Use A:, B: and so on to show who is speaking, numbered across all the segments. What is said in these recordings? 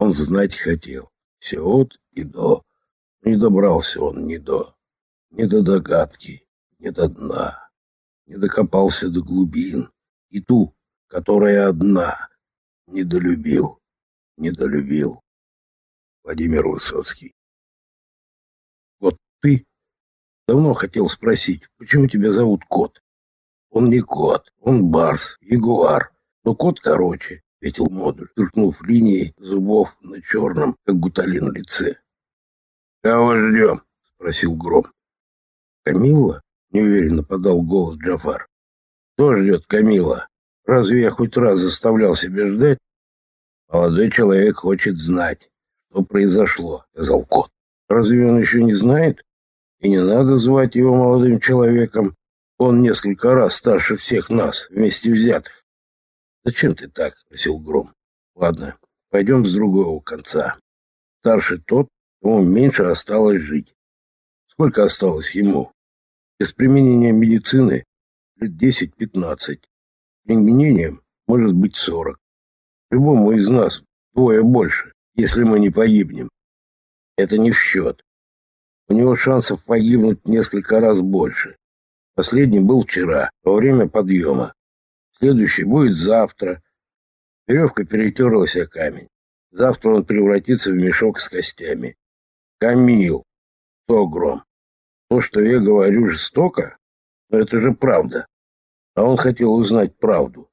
A: Он знать хотел. Все от и до. Не добрался он ни до, ни до догадки, ни до дна. Не докопался до глубин. И ту, которая одна, недолюбил, недолюбил. Владимир Высоцкий. Вот ты давно хотел спросить, почему тебя зовут Кот? Он не кот, он барс, ягуар. Но кот короче, ответил модуль, тыркнув линией зубов на черном, как гуталин, лице. «Кого ждем?» — спросил Гром. «Камилла?» — неуверенно подал голос Джафар. «Кто ждет Камила? Разве я хоть раз заставлял себя ждать?» «Молодой человек хочет знать, что произошло», — сказал кот. «Разве он еще не знает? И не надо звать его молодым человеком. Он несколько раз старше всех нас, вместе взятых. Зачем ты так? спросил Гром. Ладно, пойдем с другого конца. Старше тот, кому меньше осталось жить. Сколько осталось ему? Без применения медицины лет 10-15. Применением может быть 40. Любому из нас двое больше, если мы не погибнем. Это не в счет. У него шансов погибнуть несколько раз больше. Последний был вчера, во время подъема. Следующий будет завтра. Веревка перетерлась о камень. Завтра он превратится в мешок с костями. Камил, то гром. То, что я говорю, жестоко, но это же правда. А он хотел узнать правду.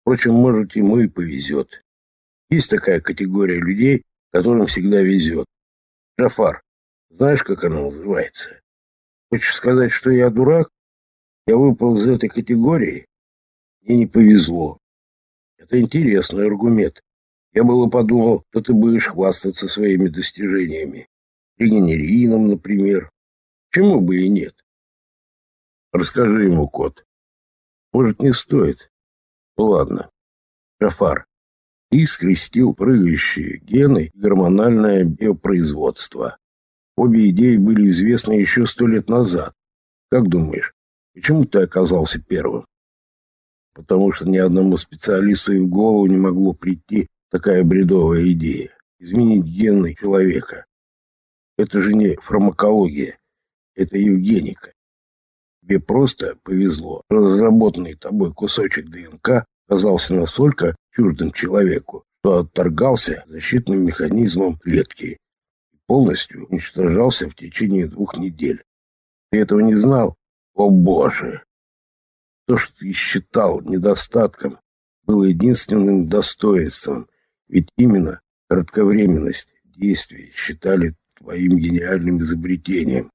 A: Впрочем, может, ему и повезет. Есть такая категория людей, которым всегда везет. Джафар, знаешь, как она называется? Хочешь сказать, что я дурак? Я выпал из этой категории. Мне не повезло. Это интересный аргумент. Я было подумал, что ты будешь хвастаться своими достижениями. Регенерином, например. Чему бы и нет. Расскажи ему, кот. Может, не стоит? Ну ладно. Шафар. И скрестил прыгающие гены и гормональное биопроизводство. Обе идеи были известны еще сто лет назад. Как думаешь, Почему ты оказался первым? Потому что ни одному специалисту и в голову не могло прийти такая бредовая идея. Изменить гены человека. Это же не фармакология, это евгеника. Тебе просто повезло. Разработанный тобой кусочек ДНК оказался настолько чуждым человеку, что отторгался защитным механизмом клетки и полностью уничтожался в течение двух недель. Ты этого не знал, о боже! То, что ты считал недостатком, было единственным достоинством, ведь именно кратковременность действий считали твоим гениальным изобретением.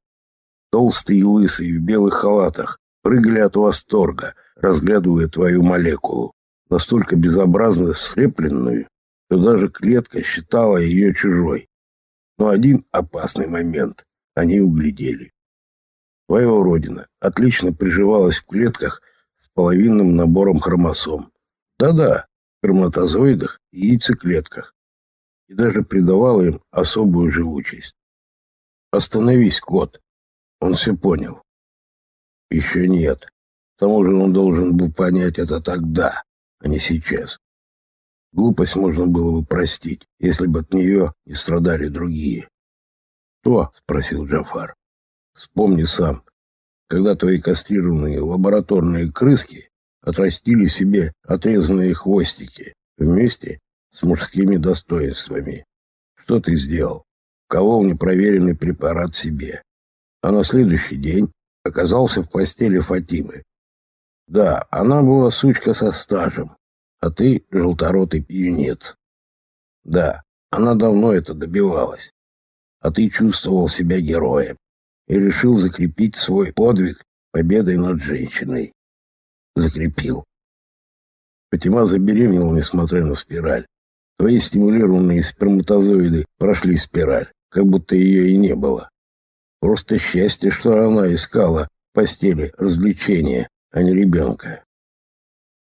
A: Толстые и лысые в белых халатах прыгали от восторга, разглядывая твою молекулу, настолько безобразно слепленную, что даже клетка считала ее чужой. Но один опасный момент они углядели. Твоя уродина отлично приживалась в клетках половинным набором хромосом. Да-да, в сперматозоидах и яйцеклетках. И даже придавала им особую живучесть. Остановись, кот. Он все понял. Еще нет. К тому же он должен был понять это тогда, а не сейчас. Глупость можно было бы простить, если бы от нее не страдали другие. «Кто?» — спросил Джафар. Вспомни сам, когда твои кастрированные лабораторные крыски отрастили себе отрезанные хвостики вместе с мужскими достоинствами. Что ты сделал? Колол непроверенный препарат себе. А на следующий день оказался в постели Фатимы. Да, она была сучка со стажем, а ты желторотый пьюнец. Да, она давно это добивалась, а ты чувствовал себя героем и решил закрепить свой подвиг победой над женщиной. Закрепил. Фатима забеременела, несмотря на спираль. Твои стимулированные сперматозоиды прошли спираль, как будто ее и не было. Просто счастье, что она искала в постели развлечения, а не ребенка.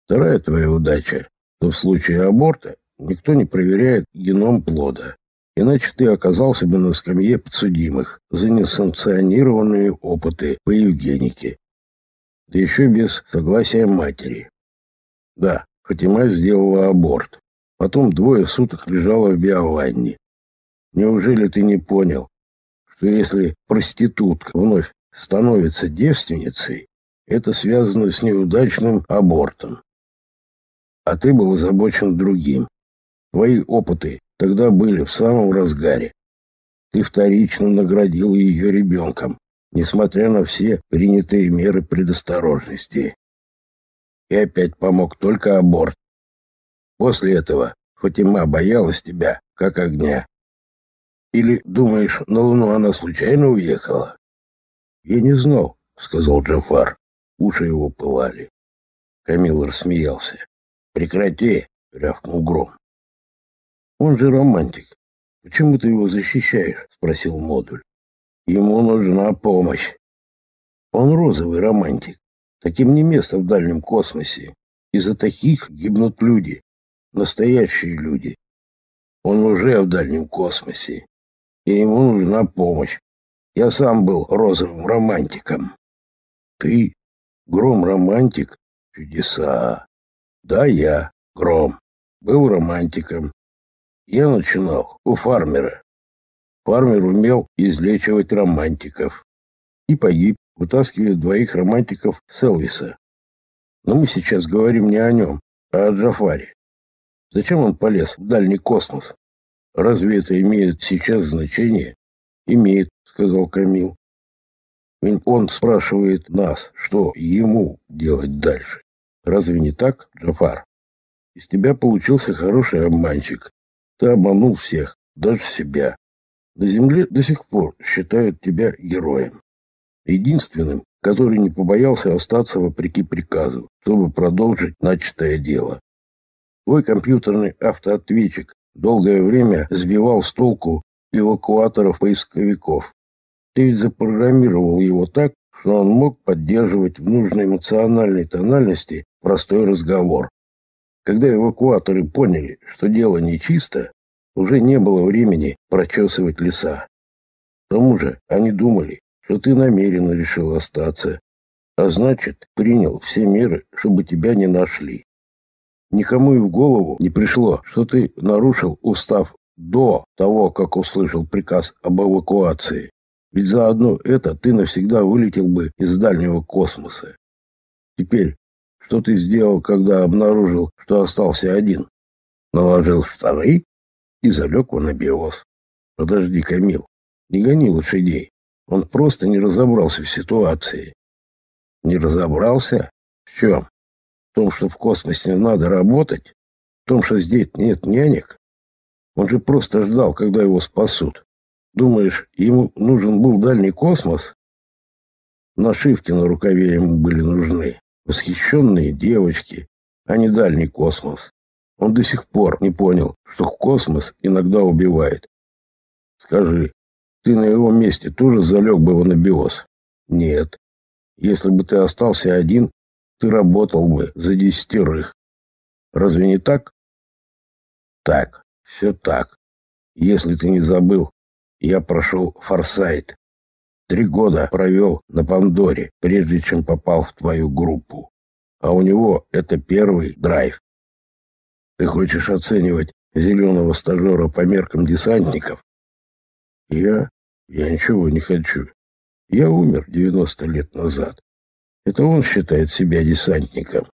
A: Вторая твоя удача, что в случае аборта никто не проверяет геном плода. Иначе ты оказался бы на скамье подсудимых за несанкционированные опыты по Евгенике. Да еще без согласия матери. Да, Фатима сделала аборт. Потом двое суток лежала в биованне. Неужели ты не понял, что если проститутка вновь становится девственницей, это связано с неудачным абортом? А ты был озабочен другим. Твои опыты тогда были в самом разгаре. Ты вторично наградил ее ребенком, несмотря на все принятые меры предосторожности. И опять помог только аборт. После этого Фатима боялась тебя, как огня. Или, думаешь, на Луну она случайно уехала? Я не знал, сказал Джафар. Уши его пылали. Камил рассмеялся. Прекрати, рявкнул Гром. Он же романтик. Почему ты его защищаешь? спросил модуль. Ему нужна помощь. Он розовый романтик. Таким не место в дальнем космосе. Из-за таких гибнут люди. Настоящие люди. Он уже в дальнем космосе. И ему нужна помощь. Я сам был розовым романтиком. Ты? Гром-романтик? Чудеса. Да, я, Гром, был романтиком. Я начинал у фармера. Фармер умел излечивать романтиков. И погиб, вытаскивая двоих романтиков с Элвиса. Но мы сейчас говорим не о нем, а о Джафаре. Зачем он полез в дальний космос? Разве это имеет сейчас значение? Имеет, сказал Камил. Он спрашивает нас, что ему делать дальше. Разве не так, Джафар? Из тебя получился хороший обманщик. Ты обманул всех, даже себя. На земле до сих пор считают тебя героем. Единственным, который не побоялся остаться вопреки приказу, чтобы продолжить начатое дело. Твой компьютерный автоответчик долгое время сбивал с толку эвакуаторов-поисковиков. Ты ведь запрограммировал его так, что он мог поддерживать в нужной эмоциональной тональности простой разговор. Когда эвакуаторы поняли, что дело нечисто, уже не было времени прочесывать леса. К тому же они думали, что ты намеренно решил остаться, а значит, принял все меры, чтобы тебя не нашли. Никому и в голову не пришло, что ты нарушил устав до того, как услышал приказ об эвакуации. Ведь за одно это ты навсегда вылетел бы из дальнего космоса. Теперь, что ты сделал, когда обнаружил, что остался один? Наложил штаны и залег в анабиоз. Подожди, Камил, не гони лошадей. Он просто не разобрался в ситуации. Не разобрался? В чем? В том, что в космосе надо работать? В том, что здесь нет нянек? Он же просто ждал, когда его спасут. Думаешь, ему нужен был дальний космос? Нашивки на рукаве ему были нужны. Восхищенные девочки, а не дальний космос. Он до сих пор не понял, что космос иногда убивает. Скажи, ты на его месте тоже залег бы в анабиоз? Нет. Если бы ты остался один, ты работал бы за десятерых. Разве не так? Так, все так. Если ты не забыл, я прошел форсайт. Три года провел на Пандоре, прежде чем попал в твою группу. А у него это первый драйв. Ты хочешь оценивать зеленого стажера по меркам десантников? Я? Я ничего не хочу. Я умер 90 лет назад. Это он считает себя десантником.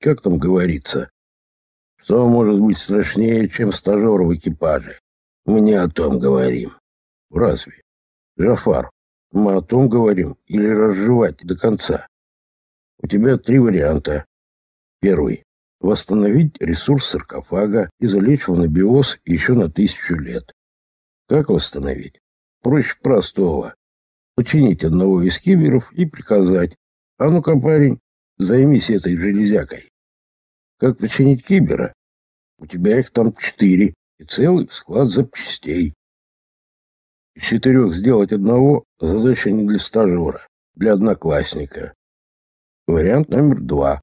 A: Как там говорится? Что может быть страшнее, чем стажер в экипаже? Мы не о том говорим. Разве? Жафар, мы о том говорим или разжевать до конца? У тебя три варианта. Первый восстановить ресурс саркофага и залечь в анабиоз еще на тысячу лет. Как восстановить? Проще простого. Починить одного из киберов и приказать. А ну-ка, парень, займись этой железякой. Как починить кибера? У тебя их там четыре и целый склад запчастей. Четырех сделать одного задача не для стажера, для одноклассника. Вариант номер два.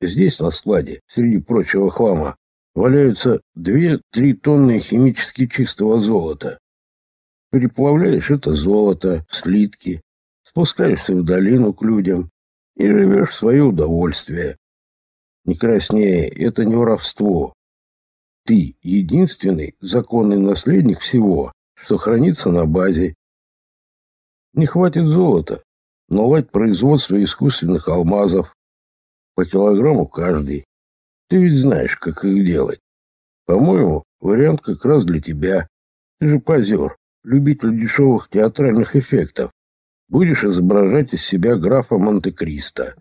A: Здесь, на складе, среди прочего хлама, валяются две-три тонны химически чистого золота. Переплавляешь это золото в слитки, спускаешься в долину к людям и живешь в свое удовольствие. Не краснее, это не воровство, Ты единственный законный наследник всего, что хранится на базе. Не хватит золота, наладь производство искусственных алмазов. По килограмму каждый. Ты ведь знаешь, как их делать. По-моему, вариант как раз для тебя. Ты же позер, любитель дешевых театральных эффектов. Будешь изображать из себя графа Монте-Кристо.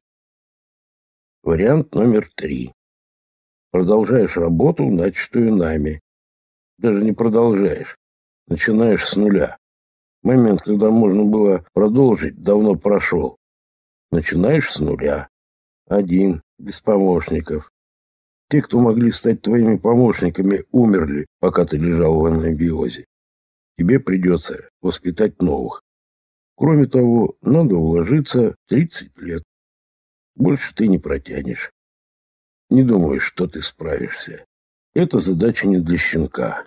A: Вариант номер три. Продолжаешь работу, начатую нами. Даже не продолжаешь. Начинаешь с нуля. Момент, когда можно было продолжить, давно прошел. Начинаешь с нуля. Один, без помощников. Те, кто могли стать твоими помощниками, умерли, пока ты лежал в анабиозе. Тебе придется воспитать новых. Кроме того, надо уложиться 30 лет. Больше ты не протянешь. Не думаю, что ты справишься. Эта задача не для щенка.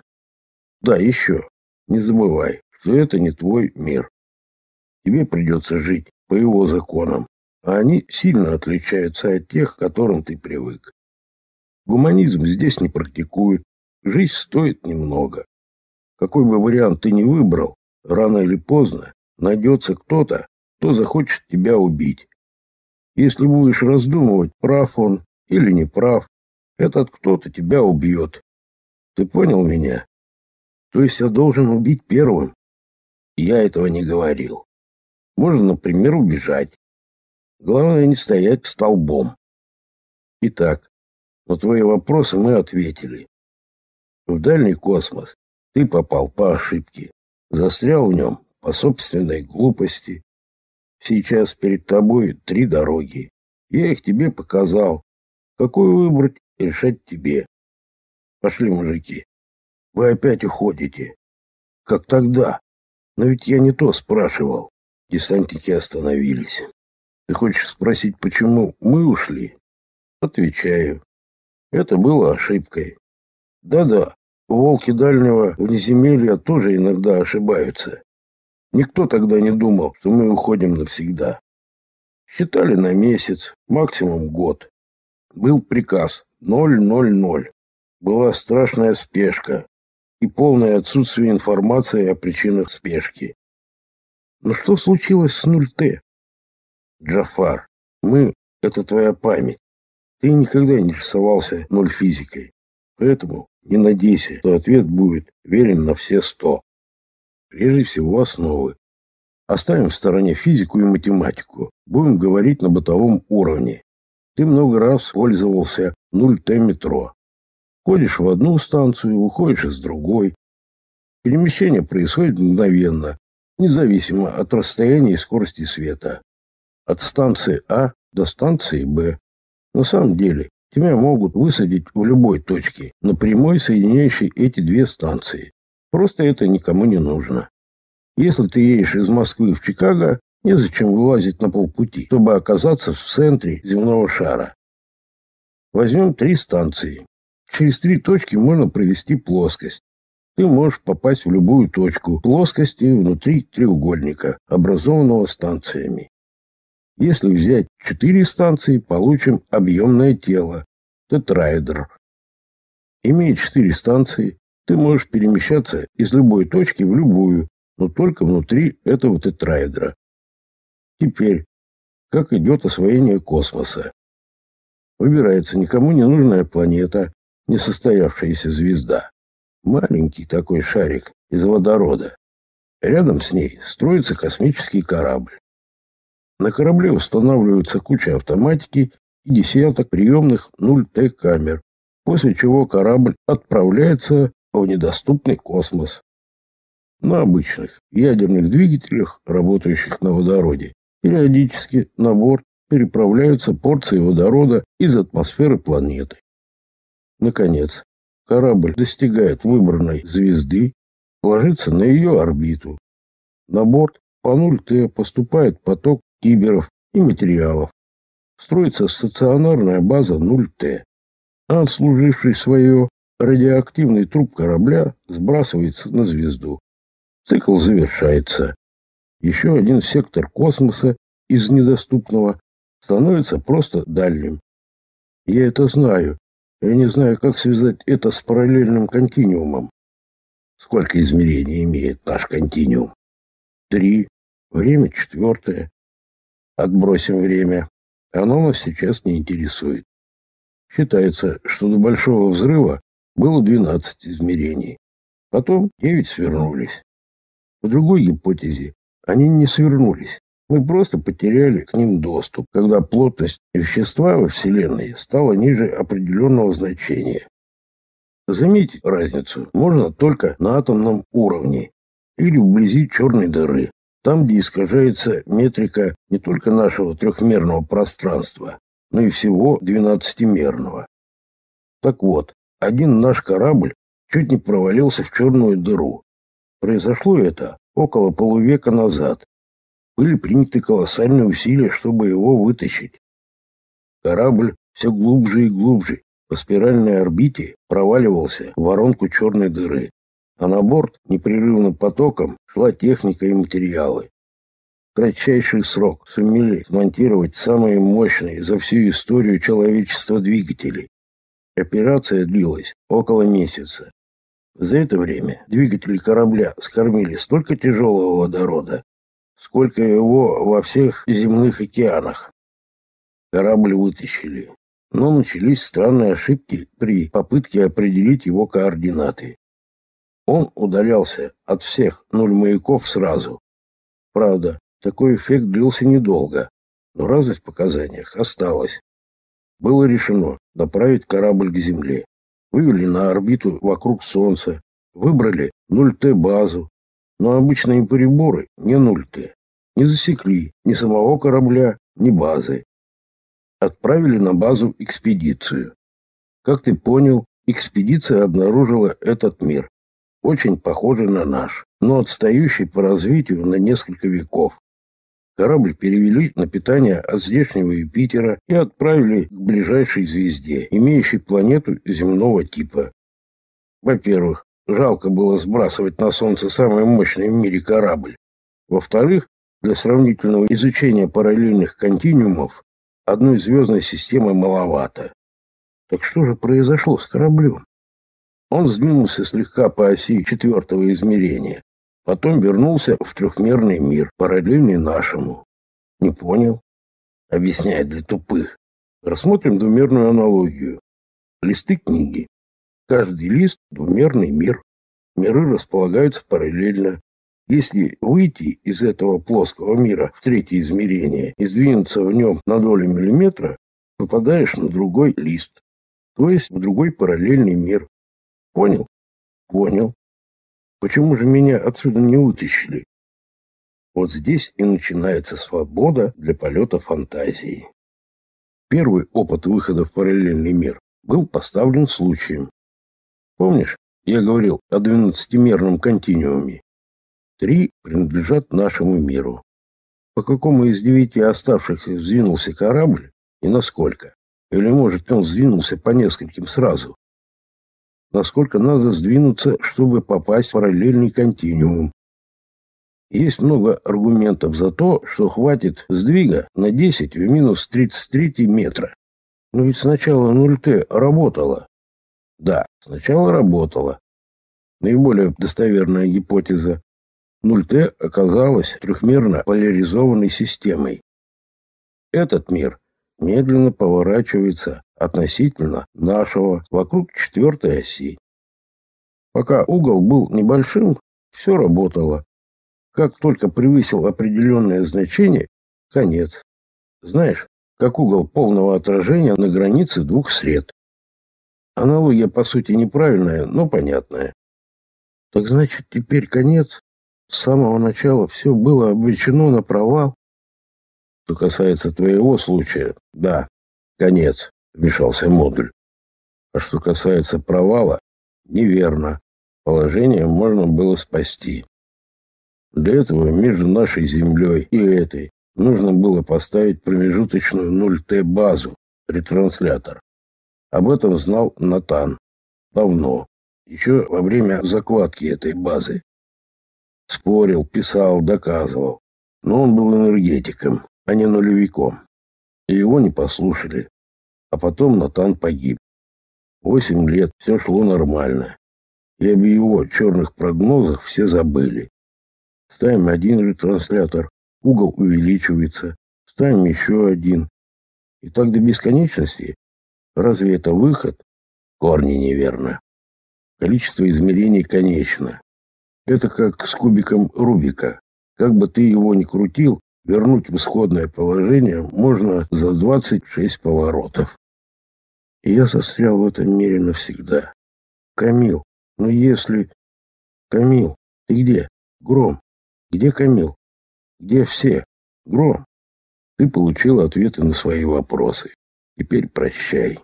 A: Да, еще. Не забывай, что это не твой мир. Тебе придется жить по его законам, а они сильно отличаются от тех, к которым ты привык. Гуманизм здесь не практикуют, жизнь стоит немного. Какой бы вариант ты ни выбрал, рано или поздно найдется кто-то, кто захочет тебя убить. Если будешь раздумывать, прав он или не прав, этот кто-то тебя убьет. Ты понял меня? То есть я должен убить первым? Я этого не говорил. Можно, например, убежать. Главное не стоять столбом. Итак, на твои вопросы мы ответили. В дальний космос ты попал по ошибке. Застрял в нем по собственной глупости. Сейчас перед тобой три дороги. Я их тебе показал. Какую выбрать, решать тебе. Пошли, мужики. Вы опять уходите. Как тогда? Но ведь я не то спрашивал. Десантники остановились. Ты хочешь спросить, почему мы ушли? Отвечаю. Это было ошибкой. Да-да, волки дальнего внеземелья тоже иногда ошибаются. Никто тогда не думал, что мы уходим навсегда. Считали на месяц, максимум год. Был приказ 000. Была страшная спешка и полное отсутствие информации о причинах спешки. Но что случилось с 0Т? Джафар, мы — это твоя память. Ты никогда не рисовался ноль физикой. Поэтому не надейся, что ответ будет верен на все сто. Прежде всего основы. Оставим в стороне физику и математику. Будем говорить на бытовом уровне. Ты много раз пользовался 0Т метро. Ходишь в одну станцию, уходишь из другой. Перемещение происходит мгновенно, независимо от расстояния и скорости света. От станции А до станции Б. На самом деле, тебя могут высадить в любой точке, на прямой, соединяющей эти две станции. Просто это никому не нужно. Если ты едешь из Москвы в Чикаго, незачем вылазить на полпути, чтобы оказаться в центре земного шара. Возьмем три станции. Через три точки можно провести плоскость. Ты можешь попасть в любую точку плоскости внутри треугольника, образованного станциями. Если взять четыре станции, получим объемное тело – тетраэдр. Имея четыре станции, ты можешь перемещаться из любой точки в любую, но только внутри этого тетраэдра. Теперь, как идет освоение космоса? Выбирается никому не нужная планета, несостоявшаяся звезда. Маленький такой шарик из водорода. Рядом с ней строится космический корабль. На корабле устанавливается куча автоматики и десяток приемных 0Т камер, после чего корабль отправляется в недоступный космос. На обычных ядерных двигателях, работающих на водороде, периодически на борт переправляются порции водорода из атмосферы планеты. Наконец, корабль достигает выбранной звезды, ложится на ее орбиту. На борт по 0Т поступает поток киберов и материалов. Строится стационарная база 0Т. А отслуживший свое радиоактивный труп корабля сбрасывается на звезду. Цикл завершается. Еще один сектор космоса из недоступного становится просто дальним. Я это знаю, Я не знаю, как связать это с параллельным континуумом. Сколько измерений имеет наш континуум? Три. Время четвертое. Отбросим время. Оно нас сейчас не интересует. Считается, что до Большого взрыва было 12 измерений. Потом 9 свернулись. По другой гипотезе, они не свернулись. Мы просто потеряли к ним доступ, когда плотность вещества во Вселенной стала ниже определенного значения. Заметить разницу можно только на атомном уровне или вблизи черной дыры, там, где искажается метрика не только нашего трехмерного пространства, но и всего двенадцатимерного. Так вот, один наш корабль чуть не провалился в черную дыру. Произошло это около полувека назад. Были приняты колоссальные усилия, чтобы его вытащить. Корабль все глубже и глубже по спиральной орбите проваливался в воронку черной дыры, а на борт непрерывным потоком шла техника и материалы. В кратчайший срок сумели смонтировать самые мощные за всю историю человечества двигатели. Операция длилась около месяца. За это время двигатели корабля скормили столько тяжелого водорода, сколько его во всех земных океанах. Корабль вытащили, но начались странные ошибки при попытке определить его координаты. Он удалялся от всех нуль маяков сразу. Правда, такой эффект длился недолго, но разность в показаниях осталась. Было решено направить корабль к Земле вывели на орбиту вокруг Солнца, выбрали 0Т базу, но обычные приборы не 0Т. Не засекли ни самого корабля, ни базы. Отправили на базу экспедицию. Как ты понял, экспедиция обнаружила этот мир, очень похожий на наш, но отстающий по развитию на несколько веков. Корабль перевели на питание от здешнего Юпитера и отправили к ближайшей звезде, имеющей планету земного типа. Во-первых, жалко было сбрасывать на Солнце самый мощный в мире корабль. Во-вторых, для сравнительного изучения параллельных континуумов одной звездной системы маловато. Так что же произошло с кораблем? Он сдвинулся слегка по оси четвертого измерения. Потом вернулся в трехмерный мир, параллельный нашему. Не понял? Объясняет для тупых. Рассмотрим двумерную аналогию. Листы книги. Каждый лист – двумерный мир. Миры располагаются параллельно. Если выйти из этого плоского мира в третье измерение и сдвинуться в нем на долю миллиметра, попадаешь на другой лист, то есть в другой параллельный мир. Понял? Понял. Почему же меня отсюда не вытащили? Вот здесь и начинается свобода для полета фантазии. Первый опыт выхода в параллельный мир был поставлен случаем. Помнишь, я говорил о двенадцатимерном континууме? Три принадлежат нашему миру. По какому из девяти оставшихся сдвинулся корабль и насколько? Или, может, он сдвинулся по нескольким сразу? насколько надо сдвинуться, чтобы попасть в параллельный континуум. Есть много аргументов за то, что хватит сдвига на 10 в минус 33 метра. Но ведь сначала 0Т работала. Да, сначала работала. Наиболее достоверная гипотеза. 0Т оказалась трехмерно поляризованной системой. Этот мир медленно поворачивается относительно нашего вокруг четвертой оси. Пока угол был небольшим, все работало. Как только превысил определенное значение, конец. Знаешь, как угол полного отражения на границе двух сред. Аналогия, по сути, неправильная, но понятная. Так значит, теперь конец? С самого начала все было обречено на провал? Что касается твоего случая, да, конец вмешался модуль. А что касается провала, неверно. Положение можно было спасти. Для этого между нашей Землей и этой нужно было поставить промежуточную 0Т-базу, ретранслятор. Об этом знал Натан. Давно. Еще во время закладки этой базы. Спорил, писал, доказывал. Но он был энергетиком, а не нулевиком. И его не послушали а потом Натан погиб. Восемь лет все шло нормально. И об его черных прогнозах все забыли. Ставим один ретранслятор, угол увеличивается, ставим еще один. И так до бесконечности. Разве это выход? Корни неверно. Количество измерений конечно. Это как с кубиком Рубика. Как бы ты его ни крутил, вернуть в исходное положение можно за 26 поворотов. И я застрял в этом мире навсегда. Камил, ну если... Камил, ты где? Гром, где Камил? Где все? Гром, ты получил ответы на свои вопросы. Теперь прощай.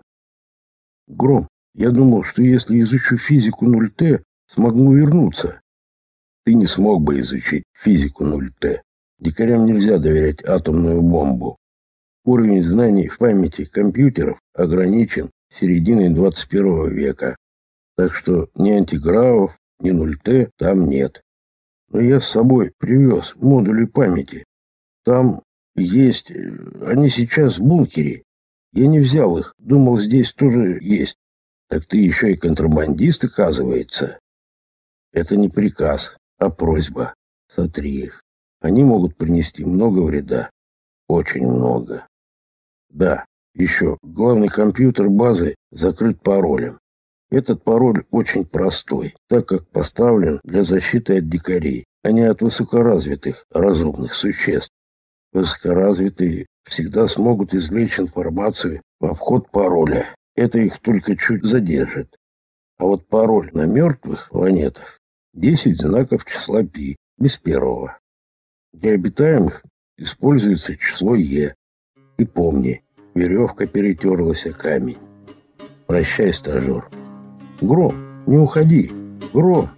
A: Гром, я думал, что если изучу физику 0Т, смогу вернуться. Ты не смог бы изучить физику 0Т. Дикарям нельзя доверять атомную бомбу. Уровень знаний в памяти компьютеров ограничен серединой 21 века. Так что ни антигравов, ни 0Т там нет. Но я с собой привез модули памяти. Там есть... Они сейчас в бункере. Я не взял их. Думал, здесь тоже есть. Так ты еще и контрабандист, оказывается. Это не приказ а просьба. Сотри их. Они могут принести много вреда. Очень много. Да, еще главный компьютер базы закрыт паролем. Этот пароль очень простой, так как поставлен для защиты от дикарей, а не от высокоразвитых разумных существ. Высокоразвитые всегда смогут извлечь информацию во вход пароля. Это их только чуть задержит. А вот пароль на мертвых планетах 10 знаков числа π без первого. Для обитаемых используется число Е. И помни, веревка перетерлась о камень. Прощай, стажер. Гром, не уходи. Гром.